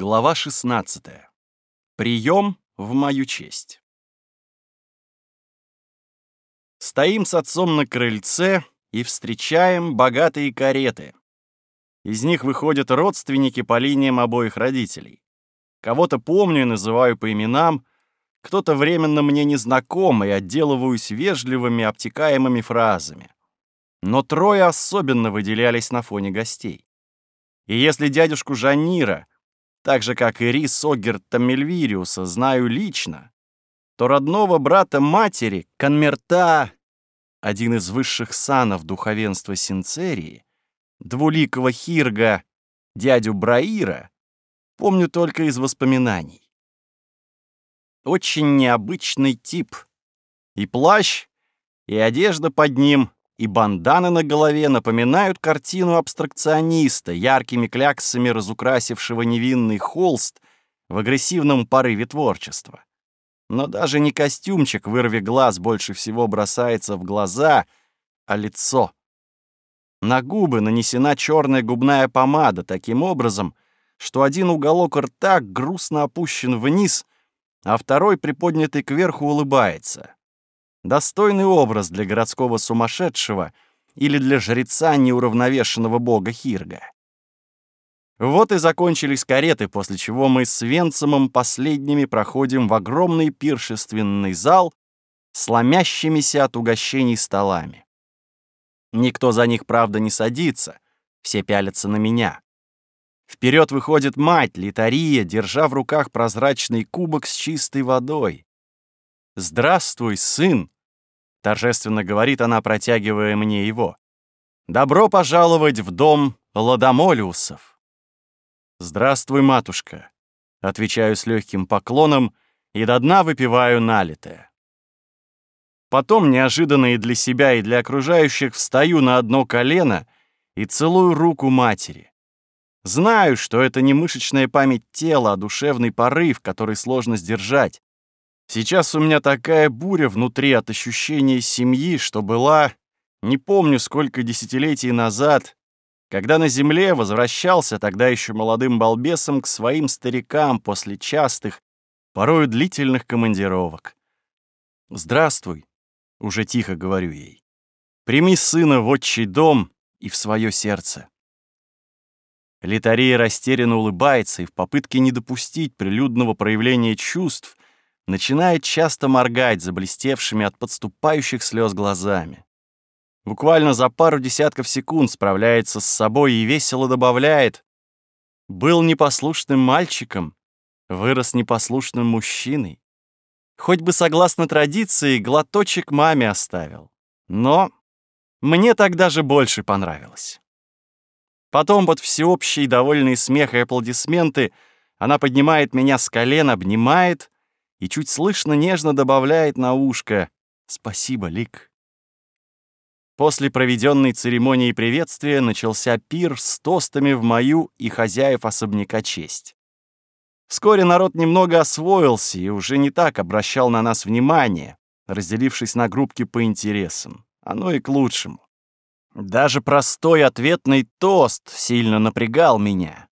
Глава 16. Прием в мою честь. Стоим с отцом на крыльце и встречаем богатые кареты. Из них выходят родственники по линиям обоих родителей. Кого-то помню и называю по именам, кто-то временно мне не знаком и отделываюсь вежливыми, обтекаемыми фразами. Но трое особенно выделялись на фоне гостей. И если дядюшку Жанира — так же, как и Рис Огерта Мельвириуса, знаю лично, то родного брата матери, Конмерта, один из высших санов духовенства Синцерии, двуликого Хирга, дядю Браира, помню только из воспоминаний. Очень необычный тип. И плащ, и одежда под ним и банданы на голове напоминают картину абстракциониста, яркими кляксами разукрасившего невинный холст в агрессивном порыве творчества. Но даже не костюмчик вырви глаз больше всего бросается в глаза, а лицо. На губы нанесена черная губная помада таким образом, что один уголок рта грустно опущен вниз, а второй, приподнятый кверху, улыбается. Достойный образ для городского сумасшедшего или для жреца неуравновешенного бога Хирга. Вот и закончились кареты, после чего мы с Венцемом последними проходим в огромный пиршественный зал с ломящимися от угощений столами. Никто за них, правда, не садится, все пялятся на меня. Вперед выходит мать, Литария, держа в руках прозрачный кубок с чистой водой. «Здравствуй, сын!» — торжественно говорит она, протягивая мне его. «Добро пожаловать в дом Ладомолиусов!» «Здравствуй, матушка!» — отвечаю с легким поклоном и до дна выпиваю налитое. Потом, неожиданно и для себя, и для окружающих, встаю на одно колено и целую руку матери. Знаю, что это не мышечная память тела, а душевный порыв, который сложно сдержать. Сейчас у меня такая буря внутри от ощущения семьи, что была, не помню сколько десятилетий назад, когда на земле возвращался тогда еще молодым балбесом к своим старикам после частых, порою длительных командировок. «Здравствуй», — уже тихо говорю ей. «Прими сына в отчий дом и в свое сердце». Литария растерянно улыбается и в попытке не допустить прилюдного проявления чувств начинает часто моргать заблестевшими от подступающих слез глазами. Буквально за пару десятков секунд справляется с собой и весело добавляет «Был непослушным мальчиком, вырос непослушным мужчиной. Хоть бы согласно традиции глоточек маме оставил. Но мне тогда же больше понравилось». Потом под всеобщий довольный смех и аплодисменты она поднимает меня с колен, обнимает — и чуть слышно нежно добавляет на ушко «Спасибо, Лик». После проведенной церемонии приветствия начался пир с тостами в мою и хозяев особняка честь. Вскоре народ немного освоился и уже не так обращал на нас внимание, разделившись на группки по интересам. Оно и к лучшему. Даже простой ответный тост сильно напрягал меня.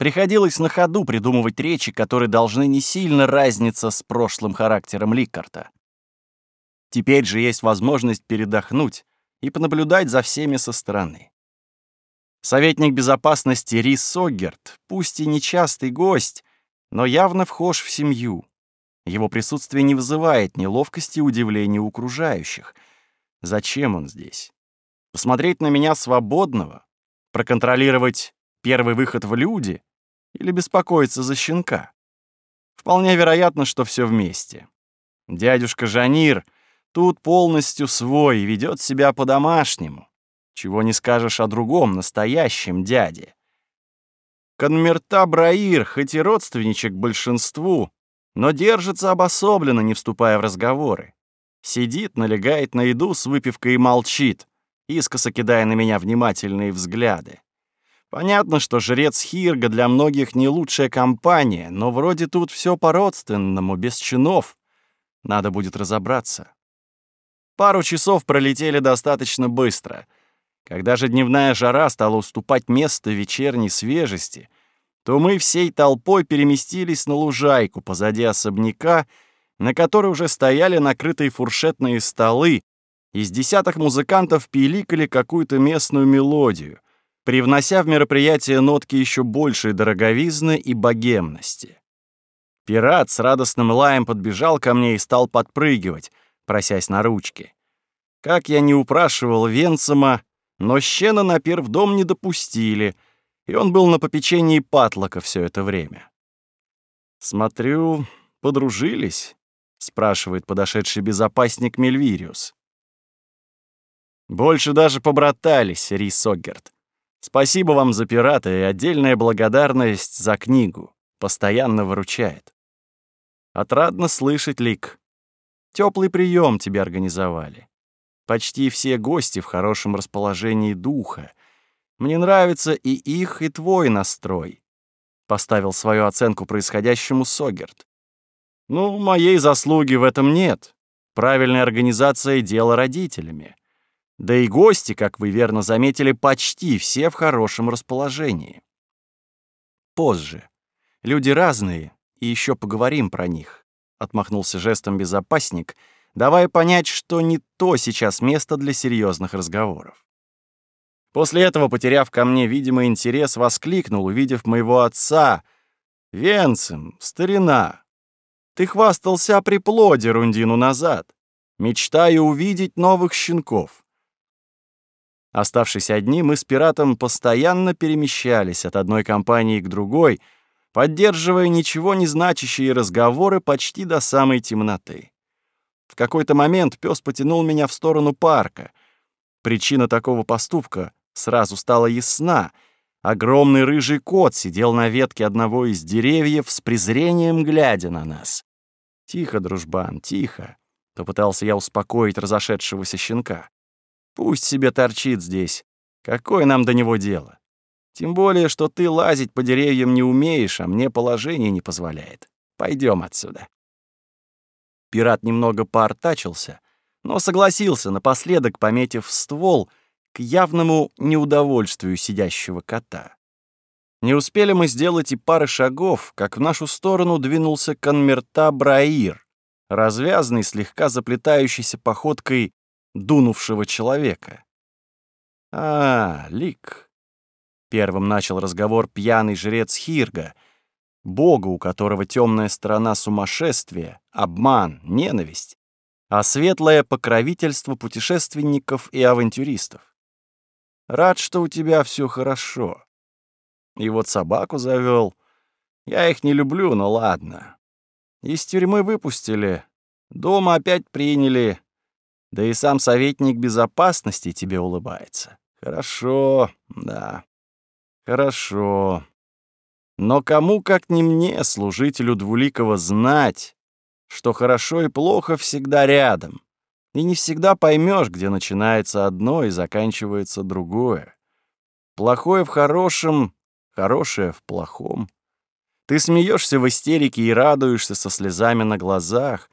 Приходилось на ходу придумывать речи, которые должны не сильно разниться с прошлым характером Ликарта. Теперь же есть возможность передохнуть и понаблюдать за всеми со стороны. Советник безопасности Рис Согерт, пусть и нечастый гость, но явно вхож в семью. Его присутствие не вызывает неловкости и удивления у окружающих. Зачем он здесь? Посмотреть на меня свободного? Проконтролировать первый выход в люди? Или беспокоиться за щенка? Вполне вероятно, что все вместе. Дядюшка Жанир тут полностью свой и ведет себя по-домашнему. Чего не скажешь о другом, настоящем дяде. Конмерта Браир, хоть и родственничек большинству, но держится обособленно, не вступая в разговоры. Сидит, налегает на еду с выпивкой и молчит, искоса кидая на меня внимательные взгляды. Понятно, что жрец Хирга для многих не лучшая компания, но вроде тут все по-родственному, без чинов. Надо будет разобраться. Пару часов пролетели достаточно быстро. Когда же дневная жара стала уступать место вечерней свежести, то мы всей толпой переместились на лужайку позади особняка, на которой уже стояли накрытые фуршетные столы, из десяток музыкантов пиликали какую-то местную мелодию, привнося в мероприятие нотки еще большей дороговизны и богемности. Пират с радостным лаем подбежал ко мне и стал подпрыгивать, просясь на ручки. Как я не упрашивал Венцема, но Щена на перв дом не допустили, и он был на попечении Патлока все это время. «Смотрю, подружились?» — спрашивает подошедший безопасник Мельвириус. «Больше даже побратались, Рис Оггерт. Спасибо вам за пирата и отдельная благодарность за книгу. Постоянно выручает. Отрадно слышать, Лик. Теплый прием тебе организовали. Почти все гости в хорошем расположении духа. Мне нравится и их, и твой настрой. Поставил свою оценку происходящему Согерт. Ну, моей заслуги в этом нет. Правильная организация — дело родителями. Да и гости, как вы верно заметили, почти все в хорошем расположении. Позже. Люди разные, и еще поговорим про них», — отмахнулся жестом безопасник, давая понять, что не то сейчас место для серьезных разговоров. После этого, потеряв ко мне видимый интерес, воскликнул, увидев моего отца. «Венцем, старина, ты хвастался о приплоде рундину назад. Мечтаю увидеть новых щенков». Оставшись одни, мы с пиратом постоянно перемещались от одной компании к другой — поддерживая ничего не значащие разговоры почти до самой темноты. В какой-то момент пес потянул меня в сторону парка. Причина такого поступка сразу стала ясна. Огромный рыжий кот сидел на ветке одного из деревьев с презрением глядя на нас. «Тихо, дружбан, тихо», — попытался я успокоить разошедшегося щенка. «Пусть себе торчит здесь. Какое нам до него дело? Тем более, что ты лазить по деревьям не умеешь, а мне положение не позволяет. Пойдем отсюда». Пират немного поортачился, но согласился, напоследок пометив ствол к явному неудовольствию сидящего кота. Не успели мы сделать и пары шагов, как в нашу сторону двинулся конмерта Браир, развязный, слегка заплетающийся походкой дунувшего человека. «А, Лик, Первым начал разговор пьяный жрец Хирга, бога, у которого темная сторона сумасшествия, обман, ненависть, а светлое покровительство путешественников и авантюристов. Рад, что у тебя все хорошо. И вот собаку завел. Я их не люблю, но ладно. Из тюрьмы выпустили, дома опять приняли, да и сам советник безопасности тебе улыбается. Хорошо, да. Хорошо. Но кому, как не мне, служителю Двуликова, знать, что хорошо и плохо всегда рядом, и не всегда поймешь, где начинается одно и заканчивается другое. Плохое в хорошем, хорошее в плохом. Ты смеешься в истерике и радуешься со слезами на глазах,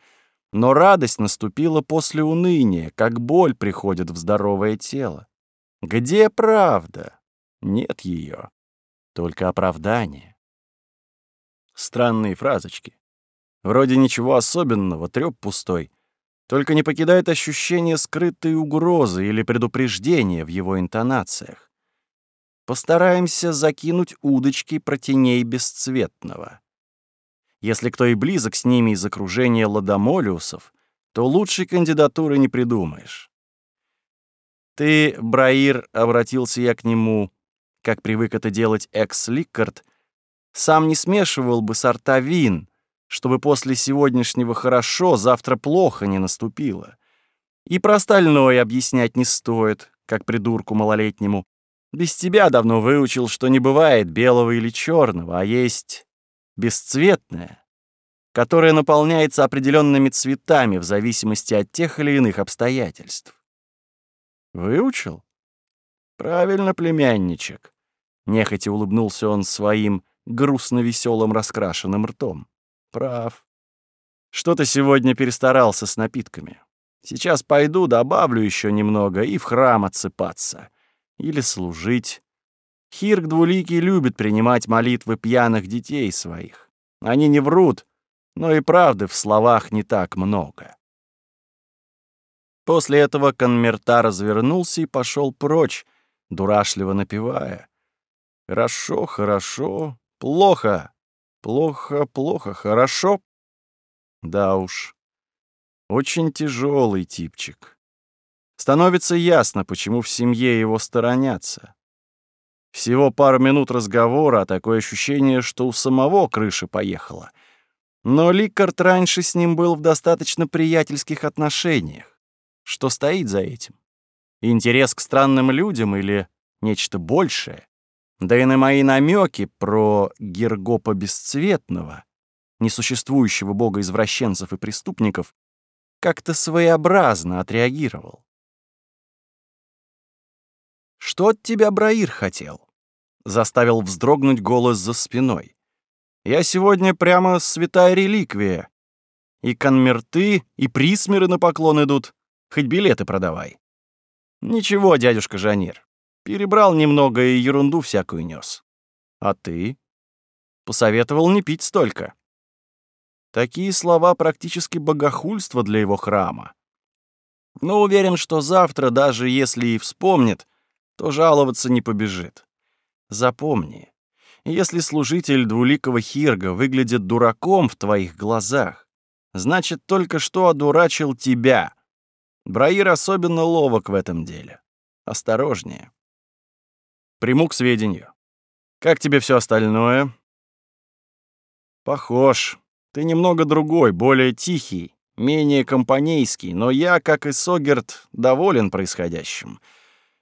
но радость наступила после уныния, как боль приходит в здоровое тело. Где правда? Нет ее. Только оправдание. Странные фразочки. Вроде ничего особенного, трёп пустой. Только не покидает ощущение скрытой угрозы или предупреждения в его интонациях. Постараемся закинуть удочки про теней бесцветного. Если кто и близок с ними из окружения ладомолиусов, то лучшей кандидатуры не придумаешь. Ты, Браир, обратился я к нему, как привык это делать экс-ликкард, сам не смешивал бы сорта вин, чтобы после сегодняшнего хорошо, завтра плохо не наступило. И про остальное объяснять не стоит, как придурку малолетнему. Без тебя давно выучил, что не бывает белого или черного, а есть бесцветное, которое наполняется определенными цветами в зависимости от тех или иных обстоятельств. Выучил? Правильно, племянничек. Нехотя улыбнулся он своим грустно-веселым раскрашенным ртом. Прав. Что-то сегодня перестарался с напитками. Сейчас пойду, добавлю еще немного и в храм отсыпаться. Или служить. Хирк Двуликий любит принимать молитвы пьяных детей своих. Они не врут, но и правды в словах не так много. После этого конмерта развернулся и пошел прочь, дурашливо напевая. «Хорошо, хорошо, плохо, плохо, плохо, хорошо». Да уж, очень тяжелый типчик. Становится ясно, почему в семье его сторонятся. Всего пару минут разговора, а такое ощущение, что у самого крыша поехала. Но Ликард раньше с ним был в достаточно приятельских отношениях. Что стоит за этим? Интерес к странным людям или нечто большее? Да и на мои намеки про Гергопа Бесцветного, несуществующего бога извращенцев и преступников, как-то своеобразно отреагировал. «Что от тебя Браир хотел?» — заставил вздрогнуть голос за спиной. «Я сегодня прямо святая реликвия. И конмерты, и присмеры на поклон идут. Хоть билеты продавай». «Ничего, дядюшка Жанир. Перебрал немного и ерунду всякую нес. А ты?» «Посоветовал не пить столько». Такие слова практически богохульство для его храма. Но уверен, что завтра, даже если и вспомнит, то жаловаться не побежит. Запомни, если служитель двуликого Хирга выглядит дураком в твоих глазах, значит, только что одурачил тебя. Браир особенно ловок в этом деле. Осторожнее. Приму к сведению. Как тебе все остальное? Похож. Ты немного другой, более тихий, менее компанейский, но я, как и Согерт, доволен происходящим.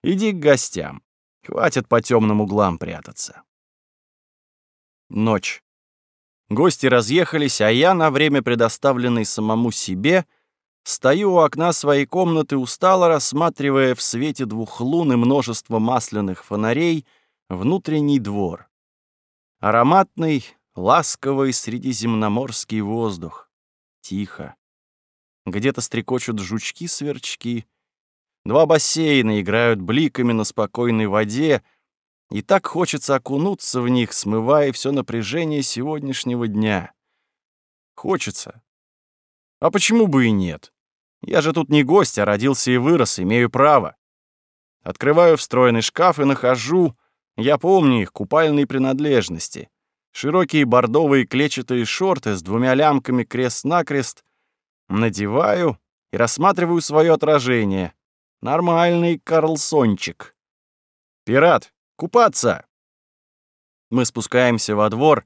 Иди к гостям. Хватит по темным углам прятаться. Ночь. Гости разъехались, а я, на время предоставленный самому себе, стою у окна своей комнаты, устало рассматривая в свете двух лун и множества масляных фонарей внутренний двор. Ароматный, ласковый средиземноморский воздух. Тихо. Где-то стрекочут жучки-сверчки, Два бассейна играют бликами на спокойной воде, и так хочется окунуться в них, смывая все напряжение сегодняшнего дня. Хочется. А почему бы и нет? Я же тут не гость, а родился и вырос, имею право. Открываю встроенный шкаф и нахожу, я помню их, купальные принадлежности. Широкие бордовые клетчатые шорты с двумя лямками крест-накрест. Надеваю и рассматриваю свое отражение. Нормальный Карлсончик. Пират, купаться! Мы спускаемся во двор,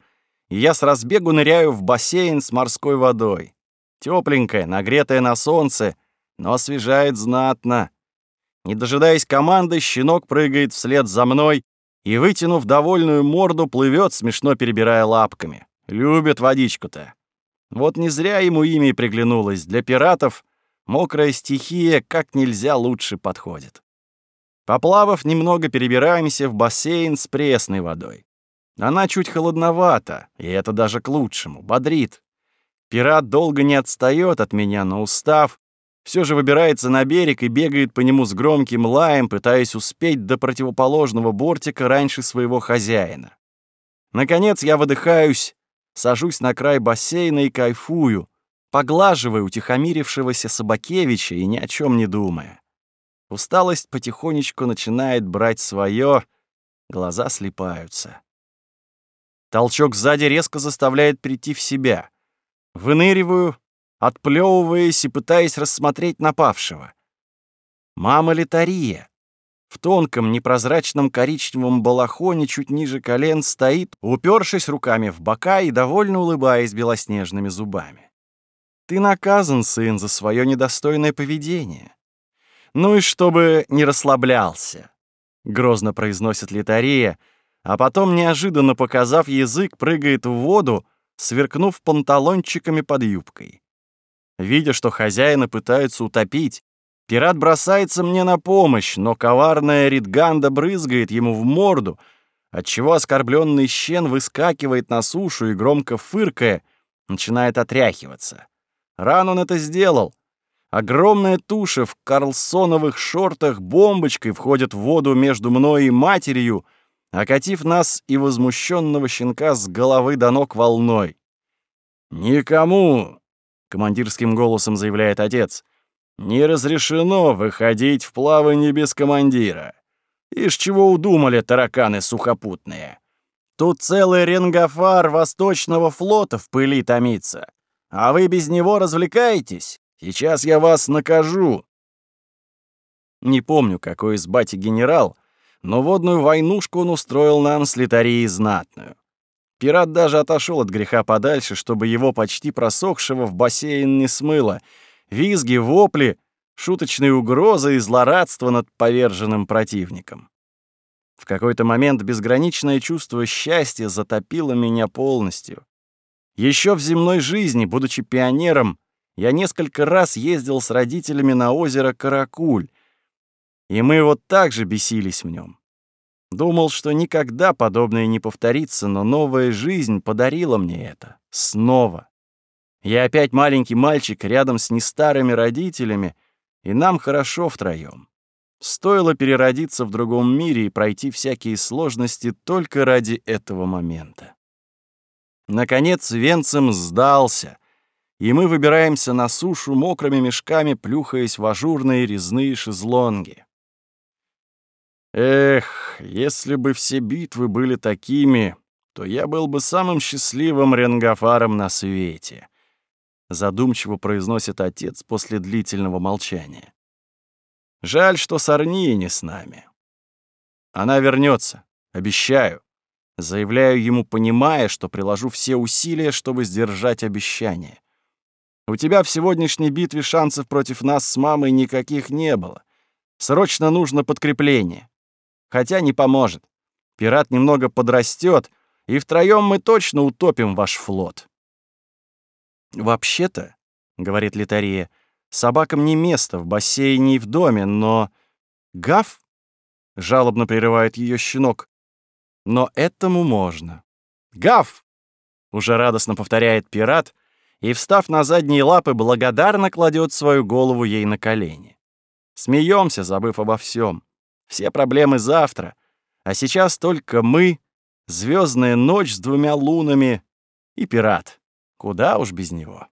и я с разбегу ныряю в бассейн с морской водой. Тепленькая, нагретая на солнце, но освежает знатно. Не дожидаясь команды, щенок прыгает вслед за мной и, вытянув довольную морду, плывет, смешно перебирая лапками. Любит водичку-то. Вот не зря ему имя и приглянулось. Для пиратов Мокрая стихия как нельзя лучше подходит. Поплавав, немного перебираемся в бассейн с пресной водой. Она чуть холодновата, и это даже к лучшему, бодрит. Пират долго не отстает от меня, но устав, все же выбирается на берег и бегает по нему с громким лаем, пытаясь успеть до противоположного бортика раньше своего хозяина. Наконец я выдыхаюсь, сажусь на край бассейна и кайфую, поглаживая утихомирившегося Собакевича и ни о чем не думая. Усталость потихонечку начинает брать свое, глаза слепаются. Толчок сзади резко заставляет прийти в себя. Выныриваю, отплевываясь и пытаясь рассмотреть напавшего. Мама Литария. В тонком, непрозрачном коричневом балахоне чуть ниже колен стоит, упершись руками в бока и довольно улыбаясь белоснежными зубами. Ты наказан, сын, за свое недостойное поведение. Ну и чтобы не расслаблялся, — грозно произносит Литария, а потом, неожиданно показав язык, прыгает в воду, сверкнув панталончиками под юбкой. Видя, что хозяина пытаются утопить, пират бросается мне на помощь, но коварная Ридганда брызгает ему в морду, отчего оскорбленный щен выскакивает на сушу и, громко фыркая, начинает отряхиваться. Рано он это сделал. Огромная туша в карлсоновых шортах бомбочкой входит в воду между мной и матерью, окатив нас и возмущенного щенка с головы до ног волной. «Никому!» — командирским голосом заявляет отец. «Не разрешено выходить в плавание без командира. Ишь чего удумали тараканы сухопутные? Тут целый ренгофар Восточного флота в пыли томится. А вы без него развлекаетесь? Сейчас я вас накажу». Не помню, какой из бати генерал, но водную войнушку он устроил нам с литарией знатную. Пират даже отошел от греха подальше, чтобы его почти просохшего в бассейн не смыло. Визги, вопли, шуточные угрозы и злорадство над поверженным противником. В какой-то момент безграничное чувство счастья затопило меня полностью. Еще в земной жизни, будучи пионером, я несколько раз ездил с родителями на озеро Каракуль, и мы вот так же бесились в нем. Думал, что никогда подобное не повторится, но новая жизнь подарила мне это. Снова. Я опять маленький мальчик рядом с нестарыми родителями, и нам хорошо втроем. Стоило переродиться в другом мире и пройти всякие сложности только ради этого момента. Наконец Венцем сдался, и мы выбираемся на сушу мокрыми мешками, плюхаясь в ажурные резные шезлонги. Эх, если бы все битвы были такими, то я был бы самым счастливым ренгофаром на свете. Задумчиво произносит отец после длительного молчания. Жаль, что Сарния не с нами. Она вернется, обещаю. Заявляю ему, понимая, что приложу все усилия, чтобы сдержать обещание. У тебя в сегодняшней битве шансов против нас с мамой никаких не было. Срочно нужно подкрепление. Хотя не поможет. Пират немного подрастет, и втроем мы точно утопим ваш флот. «Вообще-то», — говорит Литария, — «собакам не место в бассейне и в доме, но...» «Гав?» — жалобно прерывает ее щенок. «Но этому можно». «Гав!» — уже радостно повторяет пират, и, встав на задние лапы, благодарно кладет свою голову ей на колени. Смеемся, забыв обо всем. Все проблемы завтра. А сейчас только мы, звездная ночь с двумя лунами и пират. Куда уж без него.